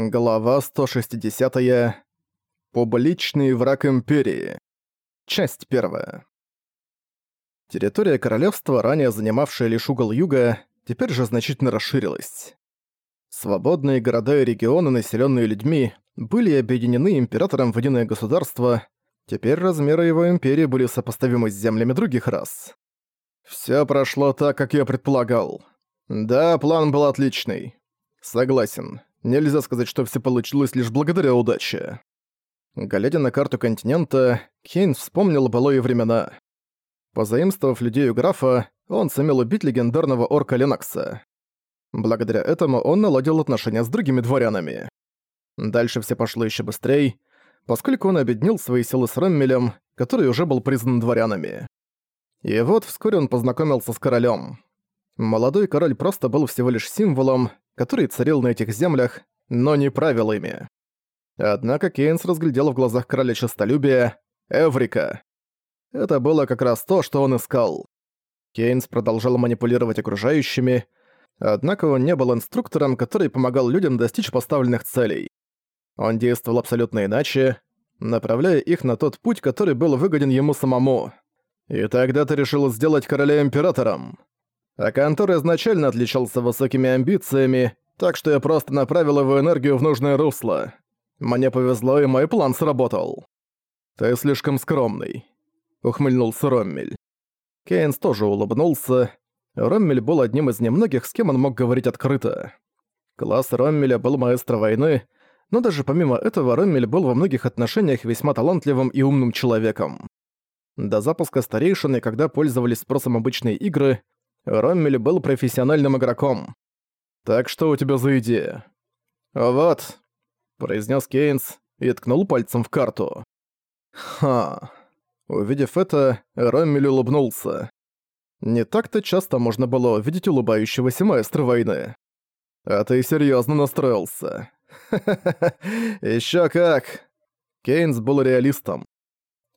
Глава 160. -я. Публичный враг Империи. Часть 1. Территория королевства, ранее занимавшая лишь угол юга, теперь же значительно расширилась. Свободные города и регионы, населенные людьми, были объединены императором в единое государство, теперь размеры его империи были сопоставимы с землями других рас. Все прошло так, как я предполагал. Да, план был отличный. Согласен. Нельзя сказать, что все получилось лишь благодаря удаче. Глядя на карту континента, Кейн вспомнил былое времена. Позаимствовав людей у графа, он сумел убить легендарного орка Ленокса. Благодаря этому он наладил отношения с другими дворянами. Дальше все пошло еще быстрее, поскольку он объединил свои силы с Реммелем, который уже был признан дворянами. И вот вскоре он познакомился с королем. Молодой король просто был всего лишь символом, который царил на этих землях, но не правил ими. Однако Кейнс разглядел в глазах короля честолюбия «Эврика». Это было как раз то, что он искал. Кейнс продолжал манипулировать окружающими, однако он не был инструктором, который помогал людям достичь поставленных целей. Он действовал абсолютно иначе, направляя их на тот путь, который был выгоден ему самому. «И тогда ты решил сделать короля императором», а контор изначально отличался высокими амбициями, так что я просто направил его энергию в нужное русло. Мне повезло, и мой план сработал. «Ты слишком скромный», — ухмыльнулся Роммель. Кейнс тоже улыбнулся. Роммель был одним из немногих, с кем он мог говорить открыто. Класс Роммеля был маэстро войны, но даже помимо этого Роммель был во многих отношениях весьма талантливым и умным человеком. До запуска старейшины, когда пользовались спросом обычной игры — Роммель был профессиональным игроком. «Так что у тебя за идея?» а «Вот», — произнес Кейнс и ткнул пальцем в карту. «Ха». Увидев это, Роммель улыбнулся. Не так-то часто можно было увидеть улыбающегося маэстро войны. «А ты серьезно настроился?» «Ха-ха-ха, ещё как!» Кейнс был реалистом.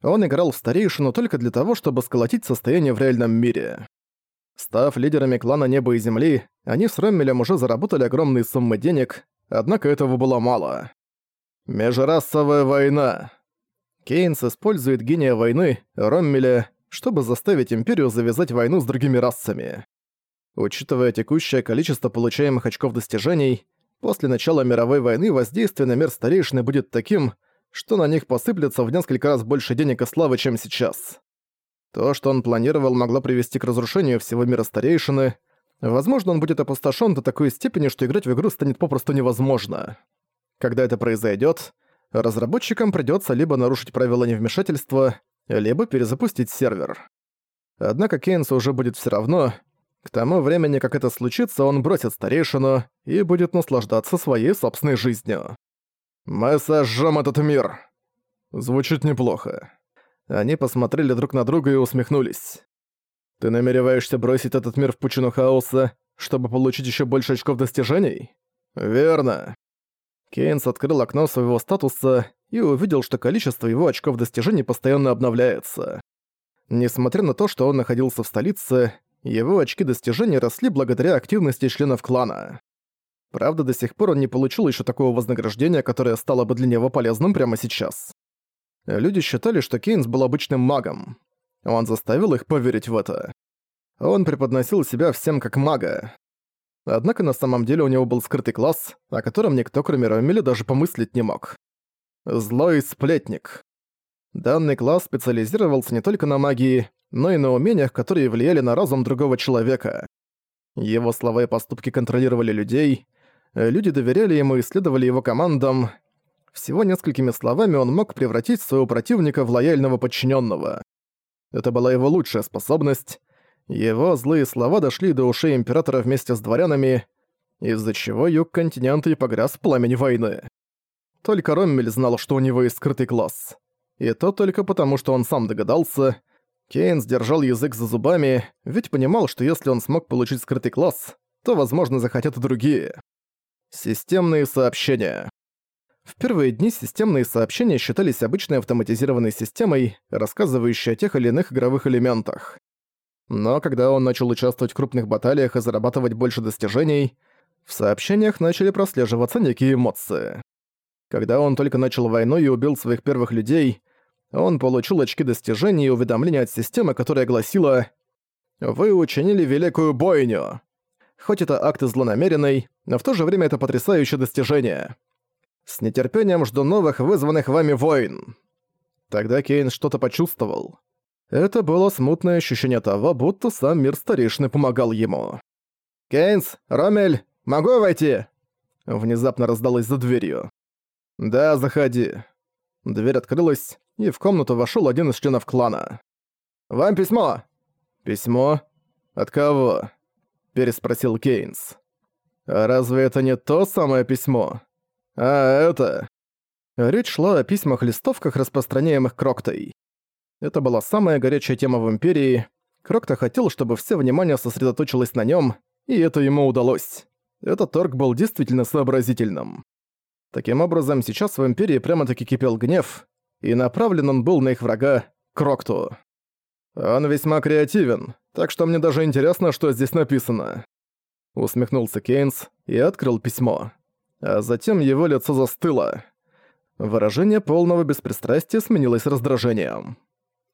Он играл в старейшину только для того, чтобы сколотить состояние в реальном мире. Став лидерами клана Неба и Земли, они с Реммелем уже заработали огромные суммы денег, однако этого было мало. Межрасовая война. Кейнс использует гения войны, Роммеля, чтобы заставить Империю завязать войну с другими расами. Учитывая текущее количество получаемых очков достижений, после начала мировой войны воздействие на мир старейшины будет таким, что на них посыплется в несколько раз больше денег и славы, чем сейчас. То, что он планировал, могло привести к разрушению всего мира старейшины. Возможно, он будет опустошен до такой степени, что играть в игру станет попросту невозможно. Когда это произойдет, разработчикам придется либо нарушить правила невмешательства, либо перезапустить сервер. Однако Кейнсу уже будет все равно. К тому времени, как это случится, он бросит старейшину и будет наслаждаться своей собственной жизнью. «Мы сожжём этот мир!» Звучит неплохо. Они посмотрели друг на друга и усмехнулись. «Ты намереваешься бросить этот мир в пучину хаоса, чтобы получить еще больше очков достижений?» «Верно». Кейнс открыл окно своего статуса и увидел, что количество его очков достижений постоянно обновляется. Несмотря на то, что он находился в столице, его очки достижений росли благодаря активности членов клана. Правда, до сих пор он не получил еще такого вознаграждения, которое стало бы для него полезным прямо сейчас. Люди считали, что Кейнс был обычным магом. Он заставил их поверить в это. Он преподносил себя всем как мага. Однако на самом деле у него был скрытый класс, о котором никто, кроме Ромеля, даже помыслить не мог. Злой сплетник. Данный класс специализировался не только на магии, но и на умениях, которые влияли на разум другого человека. Его слова и поступки контролировали людей, люди доверяли ему и следовали его командам, всего несколькими словами он мог превратить своего противника в лояльного подчиненного. Это была его лучшая способность. Его злые слова дошли до ушей Императора вместе с дворянами, из-за чего юг континента и погряз в пламени войны. Только Роммель знал, что у него есть скрытый класс. И то только потому, что он сам догадался. Кейн сдержал язык за зубами, ведь понимал, что если он смог получить скрытый класс, то, возможно, захотят и другие. Системные сообщения. В первые дни системные сообщения считались обычной автоматизированной системой, рассказывающей о тех или иных игровых элементах. Но когда он начал участвовать в крупных баталиях и зарабатывать больше достижений, в сообщениях начали прослеживаться некие эмоции. Когда он только начал войну и убил своих первых людей, он получил очки достижений и уведомления от системы, которая гласила «Вы учинили великую бойню». Хоть это акт и злонамеренный, но в то же время это потрясающее достижение. С нетерпением жду новых вызванных вами войн. Тогда Кейн что-то почувствовал. Это было смутное ощущение того, будто сам мир старейшины помогал ему. «Кейнс, Ромель, могу войти?» Внезапно раздалось за дверью. «Да, заходи». Дверь открылась, и в комнату вошел один из членов клана. «Вам письмо!» «Письмо? От кого?» – переспросил Кейнс. «А разве это не то самое письмо?» А это... Речь шла о письмах-листовках, распространяемых Кроктой. Это была самая горячая тема в Империи. Крокта хотел, чтобы все внимание сосредоточилось на нем, и это ему удалось. Этот торг был действительно сообразительным. Таким образом, сейчас в Империи прямо-таки кипел гнев, и направлен он был на их врага, Крокту. «Он весьма креативен, так что мне даже интересно, что здесь написано». Усмехнулся Кейнс и открыл письмо а затем его лицо застыло. Выражение полного беспристрастия сменилось раздражением.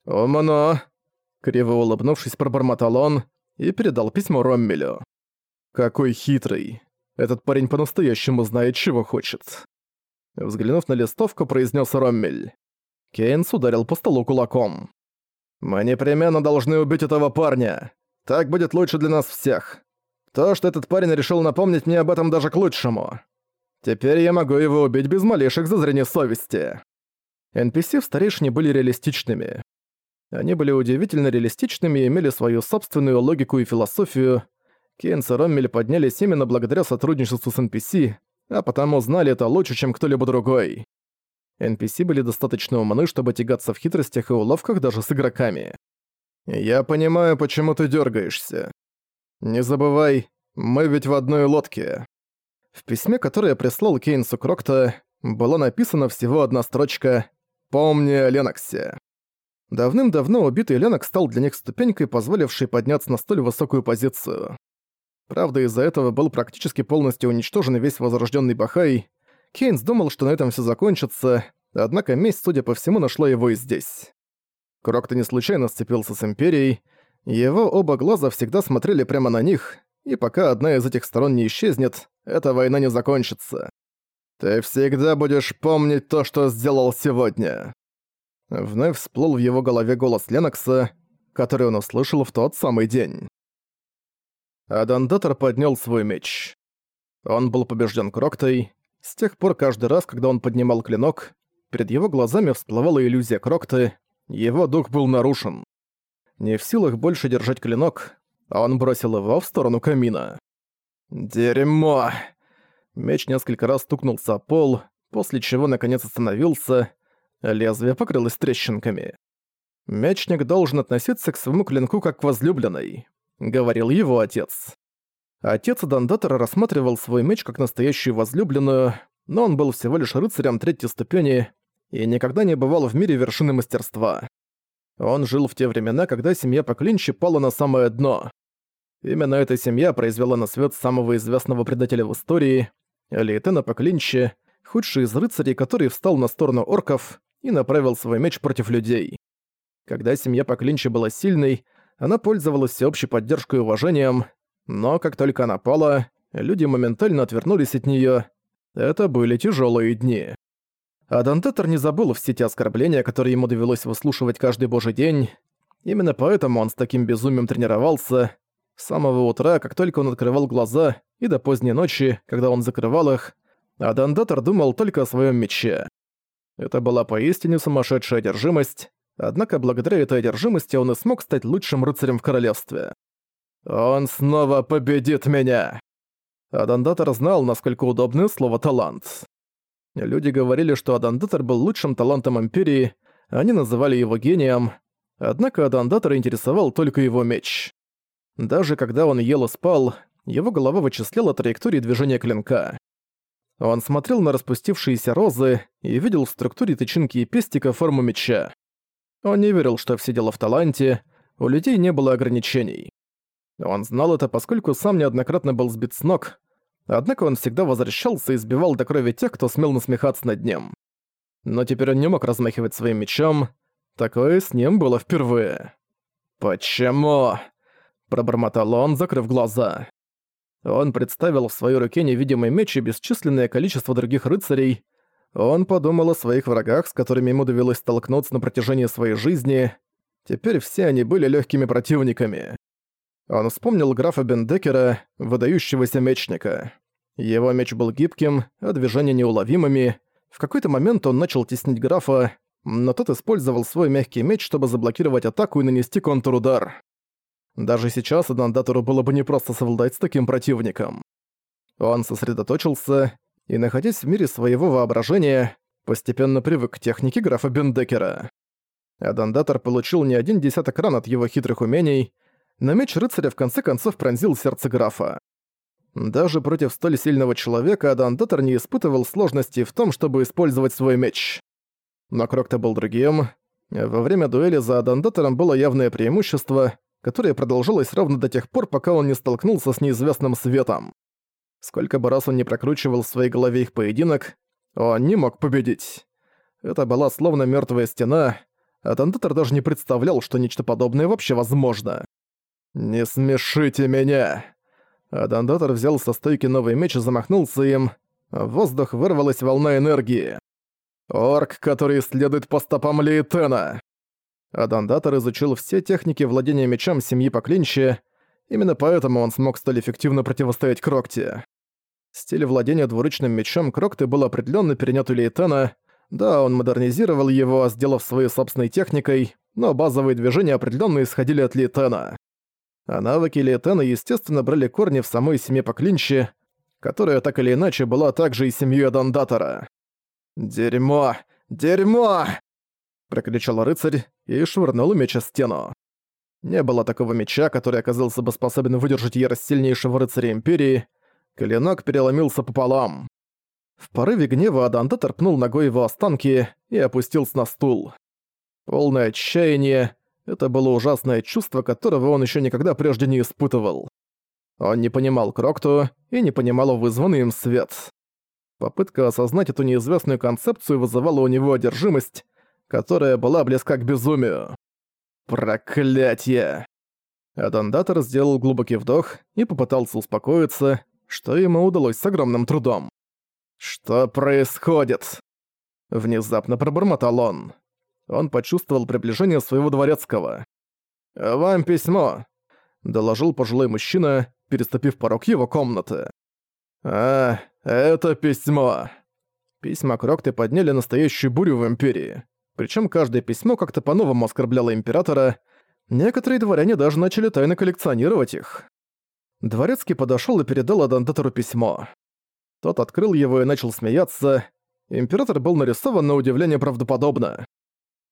«Омано!» — криво улыбнувшись, пробормотал он и передал письмо Роммелю. «Какой хитрый! Этот парень по-настоящему знает, чего хочет!» Взглянув на листовку, произнес Роммель. Кейнс ударил по столу кулаком. «Мы непременно должны убить этого парня! Так будет лучше для нас всех! То, что этот парень решил напомнить мне об этом даже к лучшему!» Теперь я могу его убить без малейших зазрений совести. NPC в старейшине были реалистичными. Они были удивительно реалистичными и имели свою собственную логику и философию. Кейнс и Роммель поднялись именно благодаря сотрудничеству с NPC, а потому знали это лучше, чем кто-либо другой. NPC были достаточно умны, чтобы тягаться в хитростях и уловках даже с игроками. «Я понимаю, почему ты дергаешься. Не забывай, мы ведь в одной лодке». В письме, которое прислал Кейн Сукрокта, была написана всего одна строчка «Помни о Леноксе». Давным-давно убитый Ленок стал для них ступенькой, позволившей подняться на столь высокую позицию. Правда, из-за этого был практически полностью уничтожен весь возрожденный Бахай. Кейнс думал, что на этом все закончится, однако месть, судя по всему, нашла его и здесь. Крокто не случайно сцепился с Империей, его оба глаза всегда смотрели прямо на них, и пока одна из этих сторон не исчезнет, эта война не закончится. Ты всегда будешь помнить то, что сделал сегодня». Вновь всплыл в его голове голос Ленокса, который он услышал в тот самый день. Адандатор поднял свой меч. Он был побежден Кроктой. С тех пор каждый раз, когда он поднимал клинок, перед его глазами всплывала иллюзия Крокты, его дух был нарушен. Не в силах больше держать клинок, он бросил его в сторону камина. «Дерьмо!» Меч несколько раз стукнулся о пол, после чего наконец остановился, лезвие покрылось трещинками. «Мечник должен относиться к своему клинку как к возлюбленной», — говорил его отец. Отец Дандатора рассматривал свой меч как настоящую возлюбленную, но он был всего лишь рыцарем третьей ступени и никогда не бывал в мире вершины мастерства. Он жил в те времена, когда семья Поклинчи пала на самое дно. Именно эта семья произвела на свет самого известного предателя в истории, Лейтена Поклинчи, худший из рыцарей, который встал на сторону орков и направил свой меч против людей. Когда семья Поклинчи была сильной, она пользовалась всеобщей поддержкой и уважением, но как только она пала, люди моментально отвернулись от нее. Это были тяжелые дни. А Дантетер не забыл все те оскорбления, которые ему довелось выслушивать каждый божий день. Именно поэтому он с таким безумием тренировался. С самого утра, как только он открывал глаза, и до поздней ночи, когда он закрывал их, Адандатор думал только о своем мече. Это была поистине сумасшедшая одержимость, однако благодаря этой одержимости он и смог стать лучшим рыцарем в королевстве. «Он снова победит меня!» Адандатор знал, насколько удобны слово «талант». Люди говорили, что Адандатор был лучшим талантом Империи, а они называли его гением, однако Адандатор интересовал только его меч. Даже когда он ел и спал, его голова вычисляла траектории движения клинка. Он смотрел на распустившиеся розы и видел в структуре тычинки и пестика форму меча. Он не верил, что все дело в таланте, у людей не было ограничений. Он знал это, поскольку сам неоднократно был сбит с ног, Однако он всегда возвращался и избивал до крови тех, кто смел насмехаться над ним. Но теперь он не мог размахивать своим мечом. Такое с ним было впервые. «Почему?» – пробормотал он, закрыв глаза. Он представил в своей руке невидимый меч и бесчисленное количество других рыцарей. Он подумал о своих врагах, с которыми ему довелось столкнуться на протяжении своей жизни. Теперь все они были легкими противниками. Он вспомнил графа Бендекера, выдающегося мечника. Его меч был гибким, а движения неуловимыми. В какой-то момент он начал теснить графа, но тот использовал свой мягкий меч, чтобы заблокировать атаку и нанести контрудар. Даже сейчас Адандатору было бы непросто совладать с таким противником. Он сосредоточился и, находясь в мире своего воображения, постепенно привык к технике графа Бендекера. Адандатор получил не один десяток ран от его хитрых умений, но меч рыцаря в конце концов пронзил сердце графа. Даже против столь сильного человека Адандатор не испытывал сложностей в том, чтобы использовать свой меч. Но Крокто был другим. Во время дуэли за Адандатором было явное преимущество, которое продолжалось ровно до тех пор, пока он не столкнулся с неизвестным светом. Сколько бы раз он не прокручивал в своей голове их поединок, он не мог победить. Это была словно мертвая стена, а Тандатор даже не представлял, что нечто подобное вообще возможно. «Не смешите меня!» Адандатор взял со стойки новый меч и замахнулся им. В воздух вырвалась волна энергии. «Орк, который следует по стопам Лейтена!» Адандатор изучил все техники владения мечом семьи Поклинчи, именно поэтому он смог столь эффективно противостоять Крокте. Стиль владения двуручным мечом Крокты был определённо перенят у Лейтена, да, он модернизировал его, сделав своей собственной техникой, но базовые движения определённо исходили от Лейтена а навыки Лейтена, естественно, брали корни в самой семье Поклинчи, которая так или иначе была также и семьей Дандатора. «Дерьмо! Дерьмо!» – прокричал рыцарь и швырнул меч стену. Не было такого меча, который оказался бы способен выдержать ярость сильнейшего рыцаря Империи. Клинок переломился пополам. В порыве гнева Аданда пнул ногой его останки и опустился на стул. Полное отчаяние, это было ужасное чувство, которого он еще никогда прежде не испытывал. Он не понимал Крокту и не понимал вызванный им свет. Попытка осознать эту неизвестную концепцию вызывала у него одержимость, которая была близка к безумию. Проклятье! Адандатор сделал глубокий вдох и попытался успокоиться, что ему удалось с огромным трудом. «Что происходит?» Внезапно пробормотал он он почувствовал приближение своего дворецкого. «Вам письмо», — доложил пожилой мужчина, переступив порог его комнаты. «А, это письмо». Письма Крокты подняли настоящую бурю в Империи. Причем каждое письмо как-то по-новому оскорбляло Императора. Некоторые дворяне даже начали тайно коллекционировать их. Дворецкий подошел и передал Адандетору письмо. Тот открыл его и начал смеяться. Император был нарисован на удивление правдоподобно.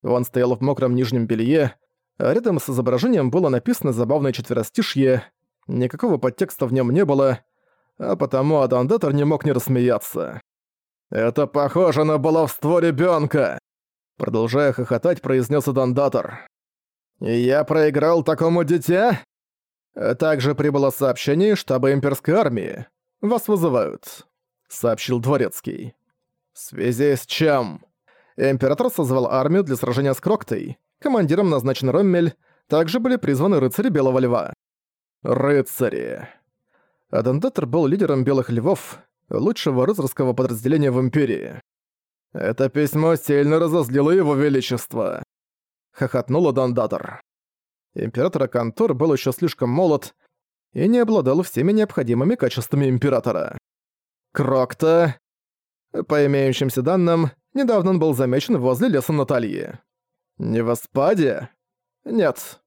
Он стоял в мокром нижнем белье. Рядом с изображением было написано забавное четверостишье. Никакого подтекста в нем не было, а потому Адандатор не мог не рассмеяться. «Это похоже на баловство ребенка! Продолжая хохотать, произнес Адандатор. «Я проиграл такому дитя?» «Также прибыло сообщение из штаба имперской армии. Вас вызывают», — сообщил Дворецкий. «В связи с чем?» Император созвал армию для сражения с Кроктой. Командиром назначен Роммель. Также были призваны рыцари Белого Льва. Рыцари. Адендатор был лидером Белых Львов, лучшего рыцарского подразделения в Империи. Это письмо сильно разозлило его величество. Хохотнул Адендатор. Император Кантор был еще слишком молод и не обладал всеми необходимыми качествами императора. Крокта, по имеющимся данным, Недавно он был замечен возле леса Натальи. Не в Аспаде? Нет.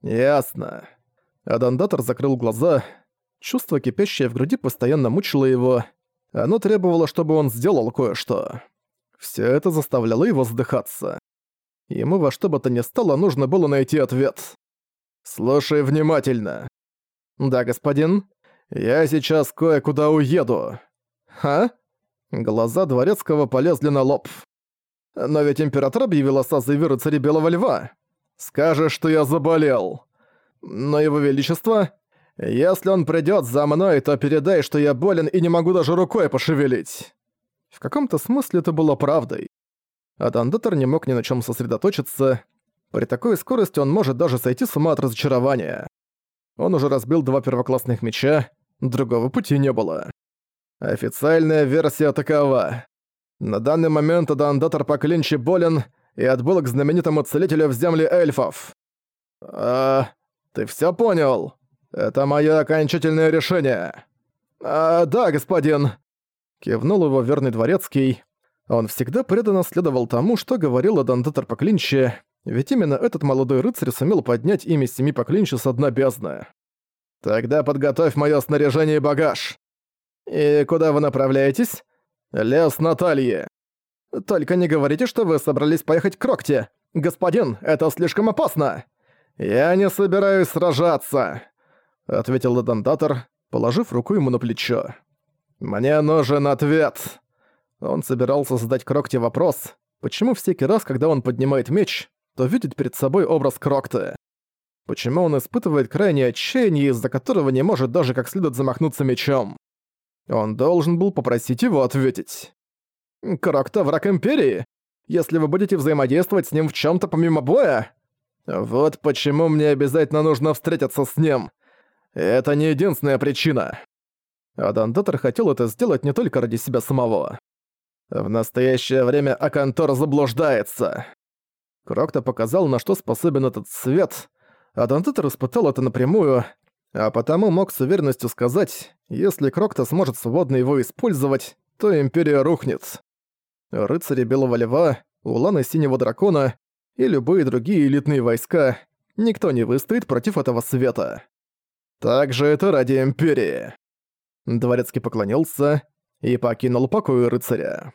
Ясно. Адандатор закрыл глаза. Чувство, кипящее в груди, постоянно мучило его. Оно требовало, чтобы он сделал кое-что. Все это заставляло его задыхаться. Ему во что бы то ни стало нужно было найти ответ. «Слушай внимательно». «Да, господин?» «Я сейчас кое-куда уеду». «Ха?» Глаза Дворецкого полезли на лоб. «Но ведь император объявил о созыве рыцаря Белого Льва. Скажешь, что я заболел. Но его величество... Если он придёт за мной, то передай, что я болен и не могу даже рукой пошевелить». В каком-то смысле это было правдой. А Дандатор не мог ни на чём сосредоточиться. При такой скорости он может даже сойти с ума от разочарования. Он уже разбил два первоклассных меча, другого пути не было. Официальная версия такова. На данный момент Адандатор Поклинчи болен и отбыл к знаменитому целителю в земле эльфов. А, ты все понял? Это мое окончательное решение. А, да, господин. Кивнул его верный дворецкий. Он всегда преданно следовал тому, что говорил Адандатор Поклинчи, ведь именно этот молодой рыцарь сумел поднять имя семи Поклинчи с дна бездны. «Тогда подготовь моё снаряжение и багаж. И куда вы направляетесь? Лес Натальи. Только не говорите, что вы собрались поехать к Рокте. Господин, это слишком опасно. Я не собираюсь сражаться, ответил Ладандатор, положив руку ему на плечо. Мне нужен ответ. Он собирался задать Крокте вопрос, почему всякий раз, когда он поднимает меч, то видит перед собой образ Крокте. Почему он испытывает крайнее отчаяние, из-за которого не может даже как следует замахнуться мечом. Он должен был попросить его ответить. «Крок-то враг Империи. Если вы будете взаимодействовать с ним в чем то помимо боя...» «Вот почему мне обязательно нужно встретиться с ним. Это не единственная причина». Адандатор хотел это сделать не только ради себя самого. В настоящее время Акантор заблуждается. Крокто показал, на что способен этот свет. Адандатор испытал это напрямую, а потому мог с уверенностью сказать, если Крокто сможет свободно его использовать, то Империя рухнет. Рыцари Белого Льва, Уланы Синего Дракона и любые другие элитные войска никто не выстоит против этого света. Также это ради Империи. Дворецкий поклонился и покинул покой рыцаря.